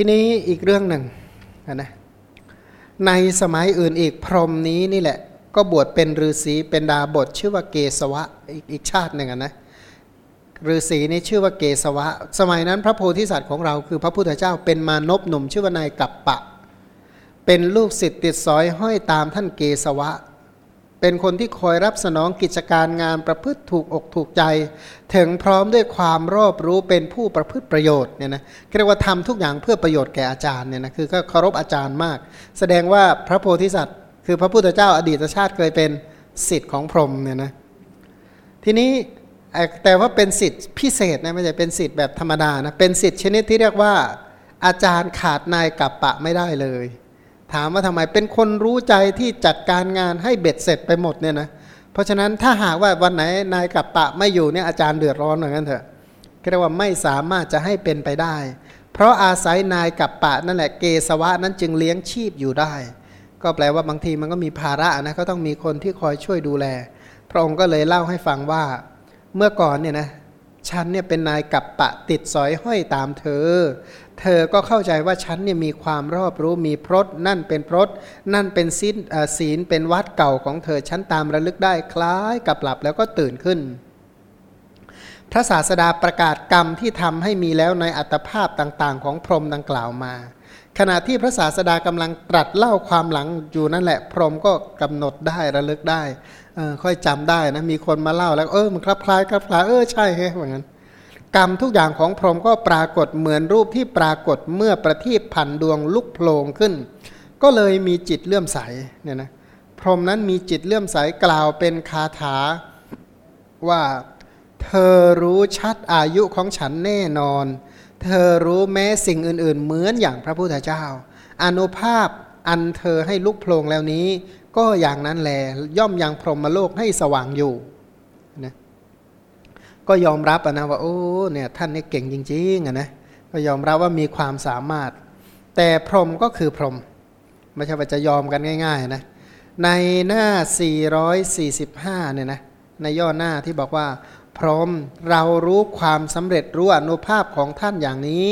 ทีนี้อีกเรื่องหนึ่งนะในสมัยอื่นอีกพรหมนี้นี่แหละ ก็บวชเป็นฤาษีเป็นดาบทชื่อว่าเกสวะอีกอีกชาติหนึ่งนะฤาษีนี่ชื่อว่าเกสวะ สมัยนั้นพระโพธิสัตว์ของเราคือพระพุทธเจ้าเป็นมานพหนุ่มชื่อว่านายกัปปะ เป็นลูกศิษย์ติดสอยห้อยตามท่านเกสวะ เป็นคนที่คอยรับสนองกิจการงานประพฤติถูกอกถูกใจ ถึงพร้อมด้วยความรอบรู้เป็นผู้ประพฤติประโยชน์เนี่ยนะเรียกว่าทำทุกอย่างเพื่อประโยชน์แก่อาจารย์เนี่ยนะคือก็เคารพอาจารย์มาก แสดงว่าพระโพธิสัตว์ คือพระพุทธเจ้าอดีตชาติเคยเป็นสิทธิ์ของพรหมเนี่ยนะทีนี้แต่ว่าเป็นสิทธิ์พิเศษนะไม่ใช่เป็นสิทธิ์แบบธรรมดานะเป็นสิทธิ์ชนิดที่เรียกว่าอาจารย์ขาดนายกับปะไม่ได้เลย ถามว่าทำไมเป็นคนรู้ใจที่จัดการงานให้เบ็ดเสร็จไปหมดเนี่ยนะเพราะฉะนั้นถ้าหากว่าวันไหนนายกับปะไม่อยู่เนี่ยอาจารย์เดือดร้อนเหมือนกันเถอะเรียกว่าไม่สามารถจะให้เป็นไปได้ เพราะอาศัยนายกับปะนั่นแหละเกสวะนั้นจึงเลี้ยงชีพอยู่ได้ ก็แปลว่าบางทีมันก็มีภาระนะก็ต้องมีคนที่คอยช่วยดูแล พระองค์ก็เลยเล่าให้ฟังว่า เมื่อก่อนเนี่ยนะฉันเนี่ยเป็นนายกับปะติดสอยห้อยตามเธอ เธอก็เข้าใจว่าฉันเนี่ยมีความรอบรู้มีพรตนั่นเป็นพรตนั่นเป็นศีลเอ่อศีลเป็นวัดเก่าของเธอ ฉันตามระลึกได้คล้ายกับหลับแล้วก็ตื่นขึ้น พระศาสดาประกาศกรรมที่ทำให้มีแล้วในอัตภาพต่างๆ ของพรหมดังกล่าวมา ขณะที่พระศาสดากำลังตรัสเล่าความหลังอยู่นั่นแหละ พรหมก็กำหนดได้ระลึกได้ค่อยจำได้นะมีคนมาเล่าแล้วเออมันคลับคล้ายคลับคล้ายเออใช่แฮะเหมือนกัน กรรมทุกอย่างของพรหมก็ปรากฏเหมือนรูปที่ปรากฏเมื่อประทีปพันดวงลุกโผล่ขึ้น ก็เลยมีจิตเลื่อมใสเนี่ยนะพรหมนั้นมีจิตเลื่อมใสกล่าวเป็นคาถาว่าเธอรู้ชัดอายุของฉันแน่นอน เธอรู้แม้สิ่งอื่น ๆ เหมือนอย่างพระพุทธเจ้า อนุภาพอันเธอให้ลุกโพลงแล้วนี้ ก็อย่างนั้นแหลย่อมยังพรหมโลกให้สว่างอยู่ ก็ยอมรับนะว่าโอ้เนี่ยท่านนี่เก่งจริงๆนะ ก็ยอมรับว่ามีความสามารถ แต่พรหมก็คือพรหมไม่ใช่ว่าจะยอมกันง่ายๆนะในหน้า 445 เนี่ยนะในย่อหน้าที่บอกว่า พรมเรารู้ความสำเร็จรู้อนุภาพของท่านอย่างนี้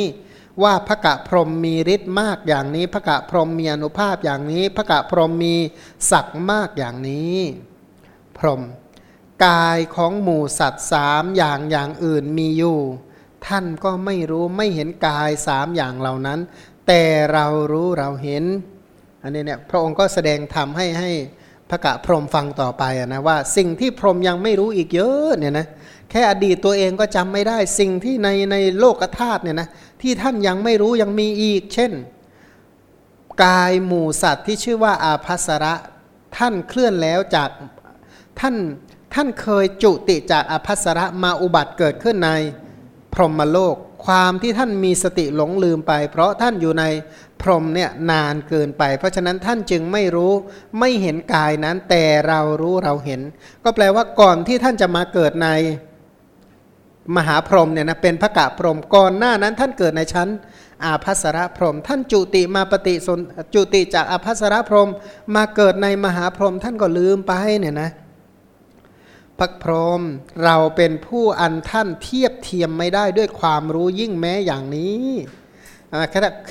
ว่าพระกะพรหมมีฤทธิ์มากอย่างนี้พระกะพรหมมีอนุภาพอย่างนี้พระกะพรหมมีศักดิ์มากอย่างนี้ พรหม กายของหมู่สัตว์สามอย่างอย่างอื่นมีอยู่ ท่านก็ไม่รู้ไม่เห็นกายสามอย่างเหล่านั้น แต่เรารู้เราเห็น อันนี้เนี่ยพระองค์ก็แสดงธรรมให้ให้พระกะพรมฟังต่อไปนะว่า สิ่งที่พรมยังไม่รู้อีกเยอะเนี่ยนะแค่อดีตตัวเองก็จำไม่ได้สิ่งที่ในในโลกธาตุเนี่ยนะที่ท่านยังไม่รู้ยังมีอีก เช่น กายหมู่สัตว์ที่ชื่อว่าอาภัสระ ท่านเคลื่อนแล้วจากท่าน ท่านเคยจุติจากอภัสระมาอุบัติเกิดขึ้นในพรหมโลก ความที่ท่านมีสติหลงลืมไป เพราะท่านอยู่ในพรหมเนี่ยนานเกินไป เพราะฉะนั้นท่านจึงไม่รู้ไม่เห็นกายนั้นแต่เรารู้เราเห็น ก็แปลว่าก่อนที่ท่านจะมาเกิดในมหาพรหมเนี่ยนะเป็นพระกะพรหมก่อนหน้านั้นท่านเกิดในชั้นอาภัสรพรหมท่านจุติมาปฏิสนจุติจากอาภัสรพรหมมาเกิดในมหาพรหมท่านก็ลืมไปเนี่ยนะ พักพรมเราเป็นผู้อันท่านเทียบเทียมไม่ได้ด้วยความรู้ยิ่งแม้อย่างนี้อ่า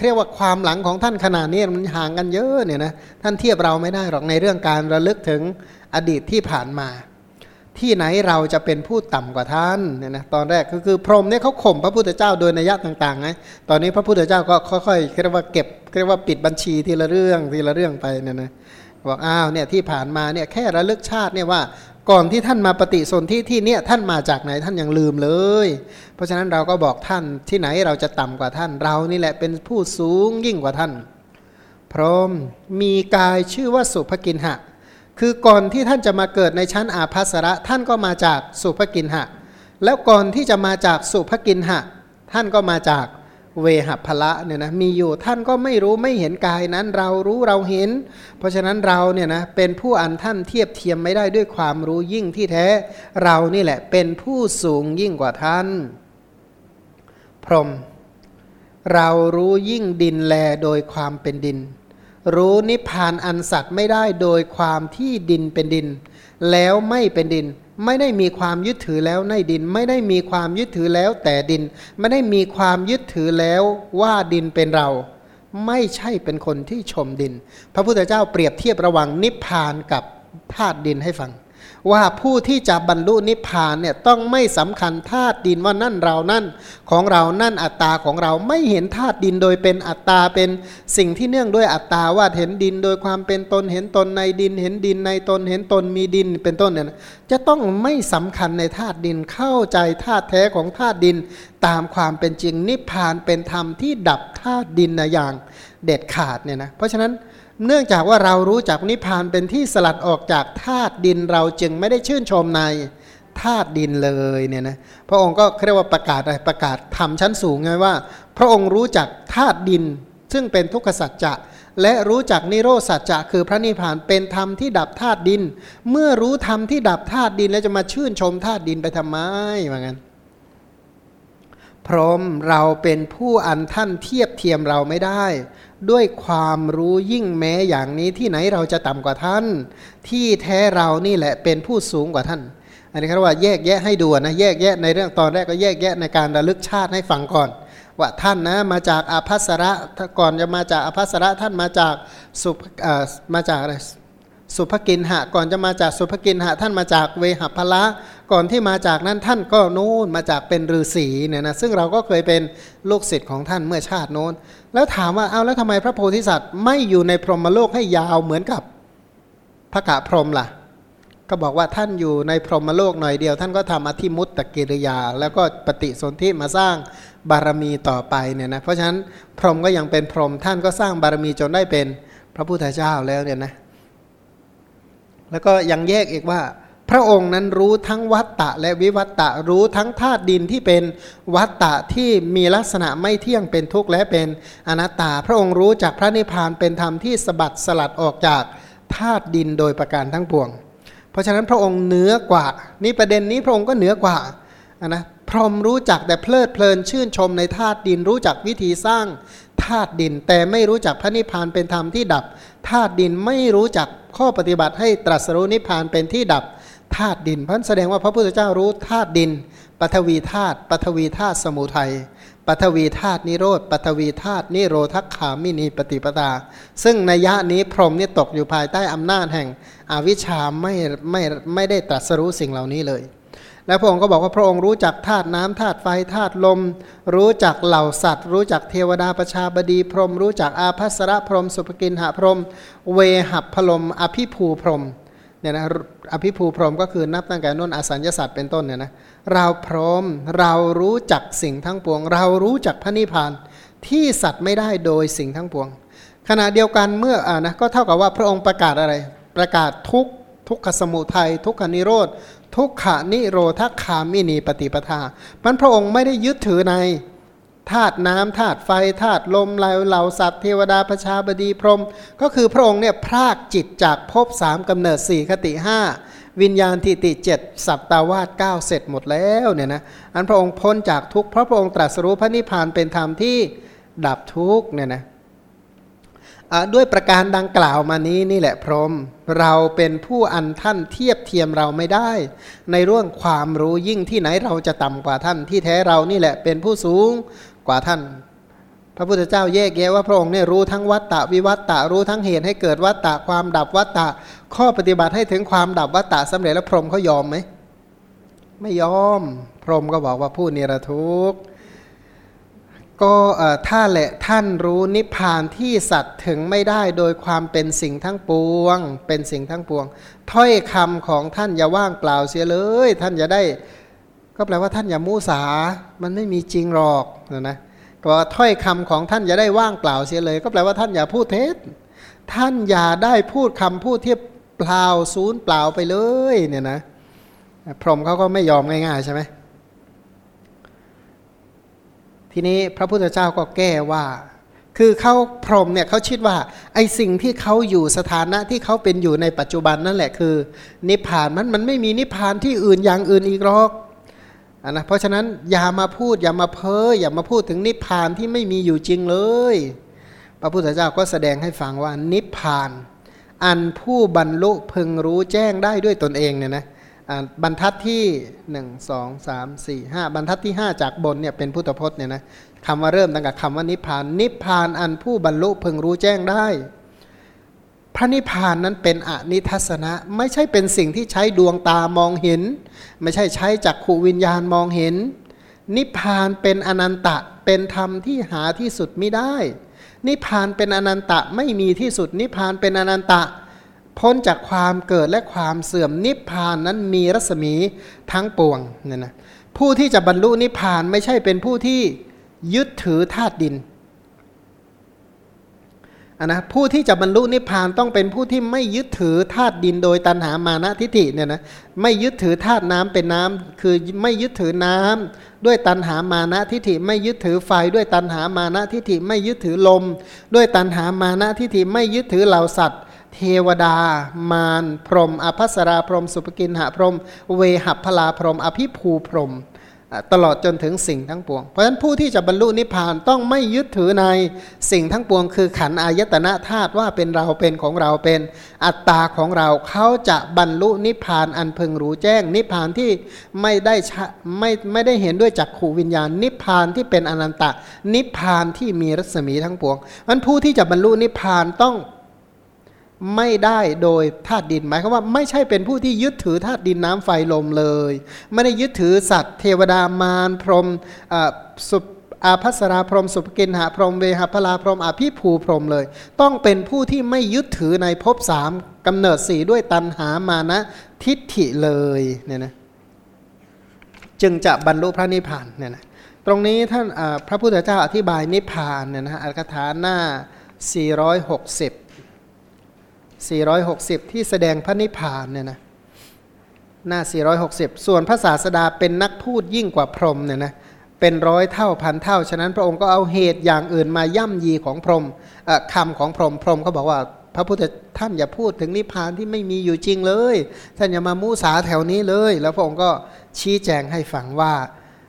เรียกว่าความหลังของท่านขนาดนี้มันห่างกันเยอะเนี่ยนะท่านเทียบเราไม่ได้หรอกในเรื่องการระลึกถึงอดีตที่ผ่านมา ที่ไหนเราจะเป็นผู้ต่ำกว่าท่านเนี่ยนะตอนแรกก็คือพรหมเนี่ยเขาข่มพระพุทธเจ้าโดยนัยยะต่างๆไงตอนนี้พระพุทธเจ้าก็ค่อยๆเรียกว่าเก็บเรียกว่าปิดบัญชีทีละเรื่องทีละเรื่องไปเนี่ยนะบอกอ้าวเนี่ยที่ผ่านมาเนี่ยแค่ระลึกชาติเนี่ยว่า ก่อนที่ท่านมาปฏิสนธิที่เนี่ยท่านมาจากไหนท่านยังลืมเลย เพราะฉะนั้นเราก็บอกท่านที่ไหนเราจะต่ำกว่าท่านเรานี่แหละเป็นผู้สูงยิ่งกว่าท่าน พร้อมมีกายชื่อว่าสุภกินหะ คือก่อนที่ท่านจะมาเกิดในชั้นอาภัสระท่านก็มาจากสุภกินหะ แล้วก่อนที่จะมาจากสุภกินหะ ท่านก็มาจาก เวหพละเนี่ยนะมีอยู่ท่านก็ไม่รู้ไม่เห็นกายนั้นเรารู้เราเห็น เพราะฉะนั้นเราเนี่ยนะเป็นผู้อันท่านเทียบเทียมไม่ได้ด้วยความรู้ยิ่งที่แท้เรานี่แหละเป็นผู้สูงยิ่งกว่าท่าน พรหมเรารู้ยิ่งดินแลโดยความเป็นดิน รู้นิพพานอันสัตว์ไม่ได้โดยความที่ดินเป็นดิน แล้วไม่เป็นดิน ไม่ได้มีความยึดถือแล้วในดิน ไม่ได้มีความยึดถือแล้วแต่ดิน ไม่ได้มีความยึดถือแล้วว่าดินเป็นเรา ไม่ใช่เป็นคนที่ชมดิน พระพุทธเจ้าเปรียบเทียบระหว่างนิพพานกับธาตุดินให้ฟัง ว่าผู้ที่จะบรรลุนิพพานเนี่ยต้องไม่สำคัญธาตุดินว่านั่นเรานั่นของเรานั่นอัตตาของเราไม่เห็นธาตุดินโดยเป็นอัตตาเป็นสิ่งที่เนื่องด้วยอัตตาว่าเห็นดินโดยความเป็นตนเห็นตนในดิน เห็นดินในตนเห็นตนมีดินเป็นต้นเนี่ยจะต้องไม่สำคัญในธาตุดินเข้าใจธาตุแท้ของธาตุดิน ตามความเป็นจริงนิพพานเป็นธรรมที่ดับธาตุดินนะอย่างเด็ดขาดเนี่ยนะเพราะฉะนั้น เนื่องจากว่าเรารู้จักนิพพานเป็นที่สลัดออกจากธาตุดินเราจึงไม่ได้ชื่นชมในธาตุดินเลยเนี่ยนะพระองค์ก็เรียกว่าประกาศอะไรประกาศทำชั้นสูงไงว่า พระองค์รู้จักธาตุดิน ซึ่งเป็นทุกขสัจจะและรู้จักนิโรสัจจะคือพระนิพพานเป็นธรรมที่ดับธาตุดิน เมื่อรู้ธรรมที่ดับธาตุดินแล้วจะมาชื่นชมธาตุดินไปทำไมว่างั้น พร้อมเราเป็นผู้อันท่านเทียบเทียมเราไม่ได้ ด้วยความรู้ยิ่งแม้อย่างนี้ที่ไหนเราจะต่ำกว่าท่าน ที่แท้เรานี่แหละเป็นผู้สูงกว่าท่าน อันนี้ครับว่าแยกแยะให้ดูนะแยกแยะในเรื่องตอนแรกก็แยกแยะในการระลึกชาติให้ฟังก่อน ว่าท่านนะมาจากอาภัสระก่อนจะมาจากอาภัสระท่านมาจากสุมาจากอะไร สุภกินหะก่อนจะมาจากสุภกินหะท่านมาจากเวหัพละ ก่อนที่มาจากนั้นท่านก็โน้นมาจากเป็นฤาษีเนี่ยนะซึ่งเราก็เคยเป็นลูกศิษย์ของท่านเมื่อชาติโน้น แล้วถามว่าเอาแล้วทำไมพระโพธิสัตว์ไม่อยู่ในพรหมโลกให้ยาวเหมือนกับพระกะพรหมล่ะ ก็บอกว่าท่านอยู่ในพรหมโลกหน่อยเดียว ท่านก็ทำอธิมุตตกิริยา แล้วก็ปฏิสนธิมาสร้างบารมีต่อไปเนี่ยนะเพราะฉะนั้นพรหมก็ยังเป็นพรหมท่านก็สร้างบารมีจนได้เป็นพระพุทธเจ้าแล้วเนี่ยนะ แล้วก็ยังแยกอีกว่า พระองค์นั้นรู้ทั้งวัตตะและวิวัตตะรู้ทั้งธาตุดินที่เป็นวัตตะที่มีลักษณะไม่เที่ยงเป็นทุกข์และเป็นอนัตตา พระองค์รู้จากพระนิพพานเป็นธรรมที่สบัดสลัดออกจากธาตุดินโดยประการทั้งปวง เพราะฉะนั้นพระองค์เหนือกว่า นี่ประเด็นนี้พระองค์ก็เหนือกว่านะพรหมรู้จักแต่เพลิดเพลินชื่นชมในธาตุดินรู้จักวิธีสร้าง ธาตุดิน แต่ไม่รู้จักพระนิพพานเป็นธรรมที่ดับธาตุดินไม่รู้จักข้อปฏิบัติให้ตรัสรู้นิพพานเป็นที่ดับธาตุดินเพราะแสดงว่าพระพุทธเจ้ารู้ธาตุดินปฐวีธาตุปฐวีธาตุสมุทัยปฐวีธาตุนิโรธปฐวีธาตุนิโรธขามินีปฏิปตา ซึ่งในยะนี้พรหมนี่ตกอยู่ภายใต้อำนาจแห่งอวิชชาไม่ไม่ไม่ได้ตรัสรู้สิ่งเหล่านี้เลย แล้วพระองค์ก็บอกว่าพระองค์รู้จักธาตุน้ำธาตุไฟธาตุลม รู้จักเหล่าสัตว์ รู้จักเทวดาประชาบดีพรหมรู้จักอาภัสระพรหมสุภกินหพรหมเวหับพลม อภิภูพรหมเนี่ยนะอภิภูพรหมก็คือนับตั้งแต่น้นอสัญญาสัตว์เป็นต้นเนี่ยนะเราพร้อมเรารู้จักสิ่งทั้งปวง เรารู้จักพระนิพพานที่สัตว์ไม่ได้โดยสิ่งทั้งปวง ขณะเดียวกันเมื่ออ่านะก็เท่ากับว่าพระองค์ประกาศอะไร ประกาศทุกทุกขสมุทัยทุกขนิโรธ ทุกขานิโรธคามินีปฏิปทา มันพระองค์ไม่ได้ยึดถือในธาตุน้ำธาตุไฟธาตุลมลายเหล่าสัตว์เทวดาประชาบดีพรม ก็คือพระองค์เนี่ยพรากจิตจากภพสามกำเนิดสี่คติห้าวิญญาณทิติเจ็ดสัปตาวาสเก้าเสร็จหมดแล้วเนี่ยนะอันพระองค์พ้นจากทุกเพราะพระองค์ตรัสรู้พระนิพพานเป็นธรรมที่ดับทุกเนี่ยนะ ด้วยประการดังกล่าวมานี้นี่แหละพรหมเราเป็นผู้อันท่านเทียบเทียมเราไม่ได้ ในเรื่องความรู้ยิ่งที่ไหนเราจะต่ำกว่าท่านที่แท้เรานี่แหละเป็นผู้สูงกว่าท่าน พระพุทธเจ้าแยกแยะว่าพระองค์เนี่ยรู้ทั้งวัตตะวิวัตตะรู้ทั้งเหตุให้เกิดวัตตะความดับวัตตะ ข้อปฏิบัติให้ถึงความดับวัตตะสำเร็จแล้วพรหมเขายอมไหมไม่ยอม พรหมก็บอกว่าผู้นิรทุกข์ ก็ถ้าแหละท่านรู้นิพพานที่สัตว์ถึงไม่ได้โดยความเป็นสิ่งทั้งปวง เป็นสิ่งทั้งปวง ถ้อยคำของท่านอย่าว่างเปล่าเสียเลย ท่านอย่าได้ ก็แปลว่าท่านอย่ามูสา มันไม่มีจริงหรอกนะนะก็ว่าถ้อยคำของท่านอย่าได้ว่างเปล่าเสียเลย ก็แปลว่าท่านอย่าพูดเท็จท่านอย่าได้พูดคำพูดเทียบเปล่าศูนย์เปล่าไปเลยเนี่ยนะพรหมเขาก็ไม่ยอมง่ายๆใช่ไหม ทีนี้พระพุทธเจ้าก็แก้ว่า คือเขาพรหมเนี่ยเขาคิดว่าไอสิ่งที่เขาอยู่สถานะที่เขาเป็นอยู่ในปัจจุบันนั่นแหละคือ นิพพานมันมันไม่มีนิพพานที่อื่นอย่างอื่นอีกหรอกอนนะเพราะฉะนั้นอย่ามาพูดอย่ามาเพ้ออย่ามาพูดถึงนิพพานที่ไม่มีอยู่จริงเลย พระพุทธเจ้าก็แสดงให้ฟังว่านิพพาน อันผู้บรรลุพึงรู้แจ้งได้ด้วยตนเองเนี่ยนะ บรรทัดที่1 2 3 4 5บรรทัดที่5จากบนเนี่ยเป็นพุทธพจน์เนี่ยนะคำว่าเริ่มตั้งแต่คำว่านิพพาน นิพพานอันผู้บรรลุพึงรู้แจ้งได้ พระนิพพานนั้นเป็นอนิทัศนะ ไม่ใช่เป็นสิ่งที่ใช้ดวงตามองเห็น ไม่ใช่ใช้จักขูวิญญาณมองเห็น นิพพานเป็นอนันตะเป็นธรรมที่หาที่สุดไม่ได้ นิพพานเป็นอนันตะไม่มีที่สุด นิพพานเป็นอนันตะ พ้นจากความเกิดและความเสื่อมนิพพานนั้นมีรัศมีทั้งปวงเนี่ยนะผู้ที่จะบรรลุนิพพานไม่ใช่เป็นผู้ที่ยึดถือธาตุดินนนะผู้ที่จะบรรลุนิพพานต้องเป็นผู้ที่ไม่ยึดถือธาตุดินโดยตัณหามานะทิฏฐิเนี่ยนะไม่ยึดถือธาตุน้ำเป็นน้ำคือไม่ยึดถือน้ำด้วยตัณหามานะทิฏฐิ ไม่ยึดถือไฟด้วยตัณหามานะทิฏฐิ ไม่ยึดถือลม ด้วยตัณหามานะทิฏฐิ ไม่ยึดถือเหล่าสัตว์ เทวดา มารพรมอภัสราพรม สุภกินหาพรม เวหัพพลาพรม อภิภูพรม ตลอดจนถึงสิ่งทั้งปวง เพราะฉะนั้นผู้ที่จะบรรลุนิพพานต้องไม่ยึดถือในสิ่งทั้งปวง คือขันอายตนะธาตุว่าเป็นเราเป็นของเราเป็นอัตตาของเราเขาจะบรรลุนิพพานอันพึงรู้แจ้ง นิพพานที่ไม่ได้ไม่ไม่ได้เห็นด้วยจักขูวิญญาณ นิพพานที่เป็นอนันตะ นิพพานที่มีรัศมีทั้งปวงมันผู้ที่จะบรรลุนิพพานต้อง ไม่ได้โดยธาตุดินหมายความว่าไม่ใช่เป็นผู้ที่ยึดถือธาตุดินน้ำไฟลมเลย ไม่ได้ยึดถือสัตว์ เทวดามารพรหมสุอาภัสราพรหมสุภกินหาพรหมเวหพลาพรหมอภิภูพรหมเลย ต้องเป็นผู้ที่ไม่ยึดถือในภพสามกำเนิดสีด้วยตันหามานะทิฏฐิเลยเนี่ยนะจึงจะบรรลุพระนิพพานเนี่ยนะตรงนี้ท่านพระพุทธเจ้าอธิบายนิพพานเนี่ยนะอัลคถาหน้า 460 460 ที่แสดงพระนิพพานเนี่ยนะหน้า 460 ส่วนพระศาสดาเป็นนักพูดยิ่งกว่าพรหมเนี่ยนะเป็นร้อยเท่าพันเท่า ฉะนั้นพระองค์ก็เอาเหตุอย่างอื่นมาย่ำยีของพรหมคำของพรหมพรหมเขาบอกว่าพระพุทธท่านอย่าพูดถึงนิพพานที่ไม่มีอยู่จริงเลย ท่านอย่ามามูสาแถวนี้เลย แล้วพระองค์ก็ชี้แจงให้ฟังว่า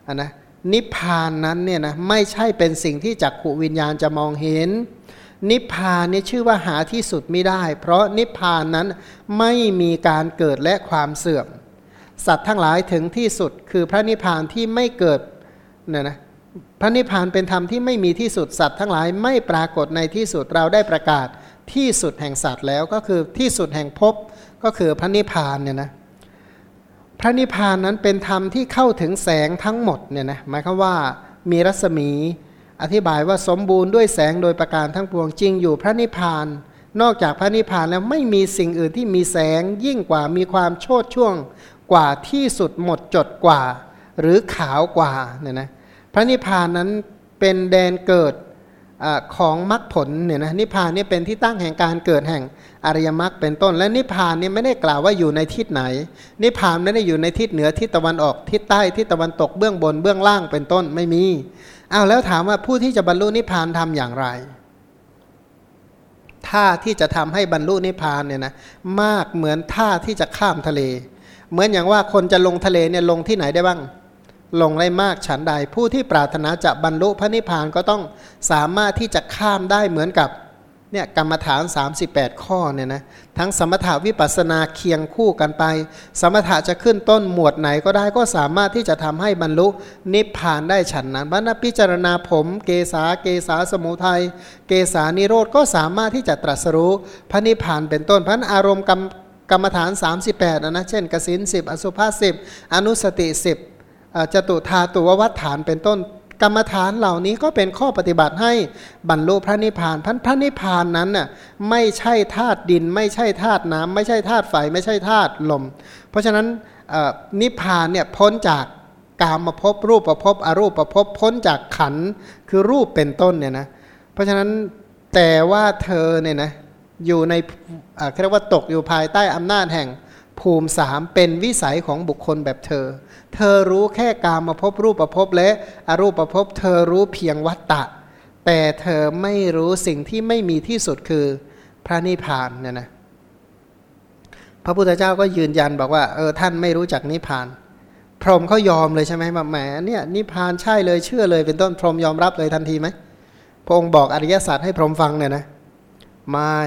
อันนะนิพพานนั้นเนี่ยนะไม่ใช่เป็นสิ่งที่จักขุวิญญาณจะมองเห็น นิพพานนี่ชื่อว่าหาที่สุดไม่ได้ เพราะนิพพานนั้นไม่มีการเกิดและความเสื่อม สัตว์ทั้งหลายถึงที่สุด คือพระนิพพานที่ไม่เกิดเนี่ยนะพระนิพพานเป็นธรรมที่ไม่มีที่สุดสัตว์ทั้งหลายไม่ปรากฏในที่สุดเราได้ประกาศที่สุดแห่งสัตว์แล้วก็คือที่สุดแห่งภพก็คือพระนิพพานเนี่ยนะพระนิพพานนั้นเป็นธรรมที่เข้าถึงแสงทั้งหมดเนี่ยนะหมายความว่ามีรัศมี อธิบายว่าสมบูรณ์ด้วยแสงโดยประการทั้งปวงจริงอยู่พระนิพพาน นอกจากพระนิพพานแล้วไม่มีสิ่งอื่นที่มีแสงยิ่งกว่ามีความโชดช่วงกว่าที่สุดหมดจดกว่า หรือขาวกว่าเนี่ยนะพระนิพพานนั้นเป็นแดนเกิดอของมรรคผลเนี่ยนะนิพพานนี่เป็นที่ตั้งแห่งการเกิดแห่งอริยมรรคเป็นต้น และนิพพานนี่ไม่ได้กล่าวว่าอยู่ในทิศไหน นิพพานไม่ได้อยู่ในทิศเหนือทิศตะวันออกทิศใต้ทิศตะวันตกเบื้องบนเบื้องล่างเป็นต้นไม่มี อ้าวแล้วถามว่าผู้ที่จะบรรลุนิพพานทำอย่างไร ท่าที่จะทำให้บรรลุนิพพานเนี่ยนะมากเหมือนท่าที่จะข้ามทะเล เหมือนอย่างว่าคนจะลงทะเลเนี่ยลงที่ไหนได้บ้าง ลงได้มากฉันใด ผู้ที่ปรารถนาจะบรรลุพระนิพพานก็ต้องสามารถที่จะข้ามได้เหมือนกับ เนี่ยกรรมฐาน 38 ข้อเนี่ยนะทั้งสมถาวิปัสนาเคียงคู่กันไป สมถะจะขึ้นต้นหมวดไหนก็ได้ก็สามารถที่จะทำให้บรรลุนิพพานได้ฉันนั้นบรรณพิจารณาผมเกษาเกษาสมุทัยเกษานิโรธก็สามารถที่จะตรัสรู้พระนิพพานเป็นต้นพันอารมณ์กรรมกรรมฐาน 38นะนะเช่นกสินสิบอสุภาสิบอนุสติสิบจตุธาตุววัฏฐานเป็นต้น กรรมฐานเหล่านี้ก็เป็นข้อปฏิบัติให้บรรลุพระนิพพานพันพระนิพพานนั้นน่ะไม่ใช่ธาตุดิน ไม่ใช่ธาตุน้ำไม่ใช่ธาตุไฟไม่ใช่ธาตุลม เพราะฉะนั้นนิพพานเนี่ยพ้นจากกามมาพบรูปประพบอรูปประพบพ้นจากขันคือรูปเป็นต้นเนี่ยนะเพราะฉะนั้นแต่ว่าเธอเนี่ยนะอยู่ในเรียกว่าตกอยู่ภายใต้อำนาจแห่ง ภูมิสามเป็นวิสัยของบุคคลแบบเธอ เธอรู้แค่กามาพบรูปประพบและอรูปประพบเธอรู้เพียงวัตตะ แต่เธอไม่รู้สิ่งที่ไม่มีที่สุดคือพระนิพพานเนี่ยนะพระพุทธเจ้าก็ยืนยันบอกว่าเออท่านไม่รู้จักนิพพาน พรหมเขายอมเลยใช่ไหมมาแหมเนี่ยนิพพานใช่เลยเชื่อเลย เป็นต้นพรหมยอมรับเลยทันทีไหมพระองค์บอกอริยสัจให้พรหมฟังเนี่ยนะไม่